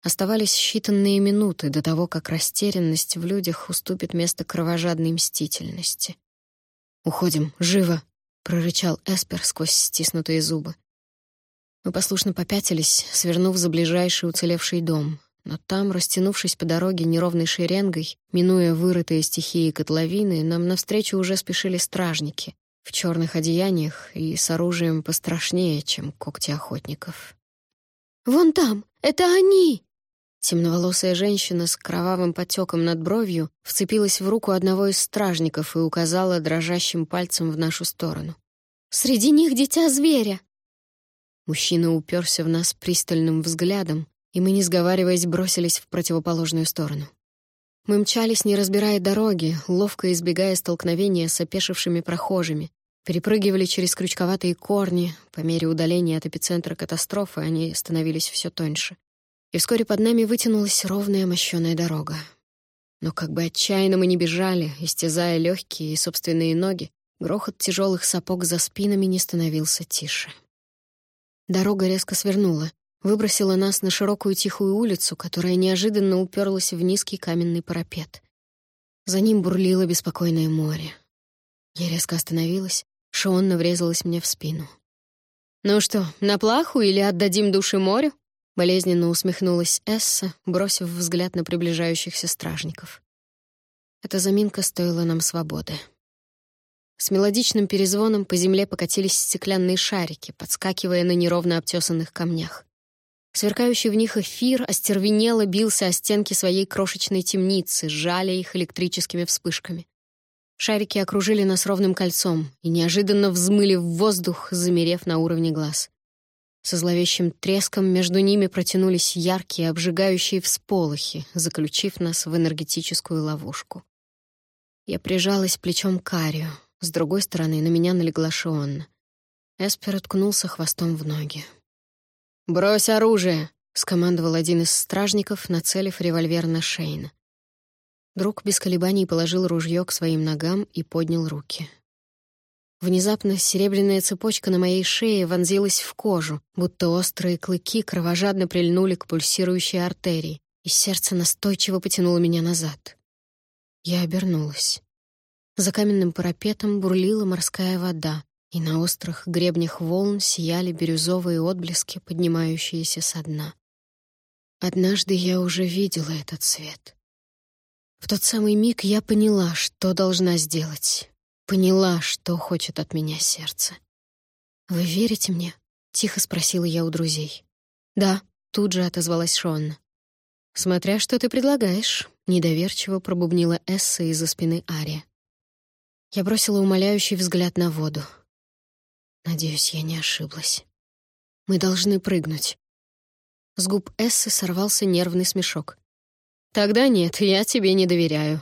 Оставались считанные минуты до того, как растерянность в людях уступит место кровожадной мстительности. «Уходим, живо!» — прорычал Эспер сквозь стиснутые зубы. Мы послушно попятились, свернув за ближайший уцелевший дом, но там, растянувшись по дороге неровной шеренгой, минуя вырытые стихии котловины, нам навстречу уже спешили стражники в черных одеяниях и с оружием пострашнее, чем когти охотников. «Вон там! Это они!» Темноволосая женщина с кровавым потеком над бровью вцепилась в руку одного из стражников и указала дрожащим пальцем в нашу сторону. «Среди них дитя зверя!» Мужчина уперся в нас пристальным взглядом, и мы, не сговариваясь, бросились в противоположную сторону. Мы мчались, не разбирая дороги, ловко избегая столкновения с опешившими прохожими, перепрыгивали через крючковатые корни, по мере удаления от эпицентра катастрофы они становились все тоньше. И вскоре под нами вытянулась ровная мощёная дорога. Но как бы отчаянно мы ни бежали, истязая легкие и собственные ноги, грохот тяжелых сапог за спинами не становился тише. Дорога резко свернула, выбросила нас на широкую тихую улицу, которая неожиданно уперлась в низкий каменный парапет. За ним бурлило беспокойное море. Я резко остановилась, Шонна врезалась мне в спину. «Ну что, на плаху или отдадим души морю?» Болезненно усмехнулась Эсса, бросив взгляд на приближающихся стражников. Эта заминка стоила нам свободы. С мелодичным перезвоном по земле покатились стеклянные шарики, подскакивая на неровно обтесанных камнях. Сверкающий в них эфир остервенело бился о стенки своей крошечной темницы, сжали их электрическими вспышками. Шарики окружили нас ровным кольцом и неожиданно взмыли в воздух, замерев на уровне глаз. Со зловещим треском между ними протянулись яркие, обжигающие всполохи, заключив нас в энергетическую ловушку. Я прижалась плечом к Арию. С другой стороны на меня налегла Шионна. Эспер уткнулся хвостом в ноги. «Брось оружие!» — скомандовал один из стражников, нацелив револьвер на Шейна. Друг без колебаний положил ружье к своим ногам и поднял руки. Внезапно серебряная цепочка на моей шее вонзилась в кожу, будто острые клыки кровожадно прильнули к пульсирующей артерии, и сердце настойчиво потянуло меня назад. Я обернулась. За каменным парапетом бурлила морская вода, и на острых гребнях волн сияли бирюзовые отблески, поднимающиеся со дна. Однажды я уже видела этот цвет. В тот самый миг я поняла, что должна сделать. Поняла, что хочет от меня сердце. «Вы верите мне?» — тихо спросила я у друзей. «Да», — тут же отозвалась Шонна. «Смотря что ты предлагаешь», — недоверчиво пробубнила Эсса из-за спины Ария. Я бросила умоляющий взгляд на воду. Надеюсь, я не ошиблась. Мы должны прыгнуть. С губ Эссы сорвался нервный смешок. «Тогда нет, я тебе не доверяю».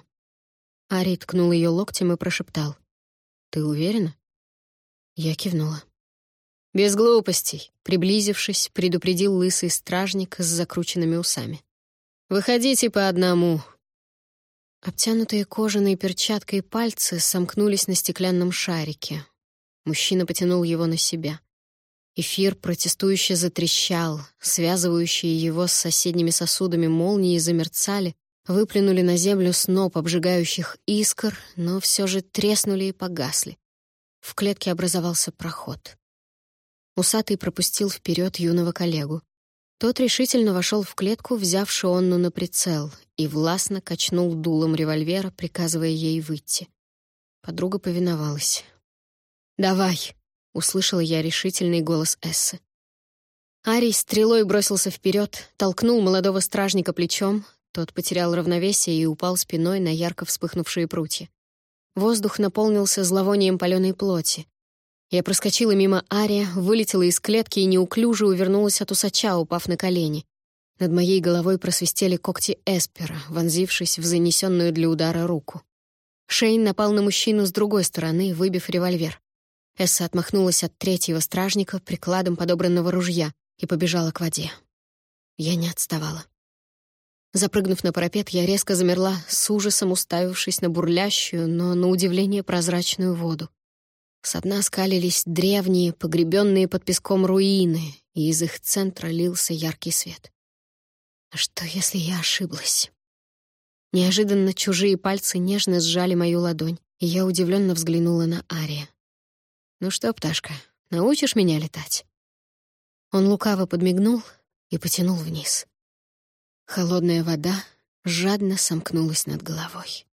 Ари ткнул ее локтем и прошептал. «Ты уверена?» Я кивнула. «Без глупостей», — приблизившись, предупредил лысый стражник с закрученными усами. «Выходите по одному». Обтянутые кожаной перчаткой пальцы сомкнулись на стеклянном шарике, Мужчина потянул его на себя. Эфир протестующе затрещал, связывающие его с соседними сосудами молнии замерцали, выплюнули на землю сноп обжигающих искр, но все же треснули и погасли. В клетке образовался проход. Усатый пропустил вперед юного коллегу. Тот решительно вошел в клетку, взяв Шионну на прицел, и властно качнул дулом револьвера, приказывая ей выйти. Подруга повиновалась. «Давай», — услышала я решительный голос Эссы. Арий стрелой бросился вперед, толкнул молодого стражника плечом, тот потерял равновесие и упал спиной на ярко вспыхнувшие прутья. Воздух наполнился зловонием палёной плоти. Я проскочила мимо Ария, вылетела из клетки и неуклюже увернулась от усача, упав на колени. Над моей головой просвистели когти Эспера, вонзившись в занесенную для удара руку. Шейн напал на мужчину с другой стороны, выбив револьвер. Эсса отмахнулась от третьего стражника прикладом подобранного ружья и побежала к воде. Я не отставала. Запрыгнув на парапет, я резко замерла, с ужасом уставившись на бурлящую, но, на удивление, прозрачную воду. С дна скалились древние, погребенные под песком руины, и из их центра лился яркий свет. А что, если я ошиблась? Неожиданно чужие пальцы нежно сжали мою ладонь, и я удивленно взглянула на Ария. «Ну что, пташка, научишь меня летать?» Он лукаво подмигнул и потянул вниз. Холодная вода жадно сомкнулась над головой.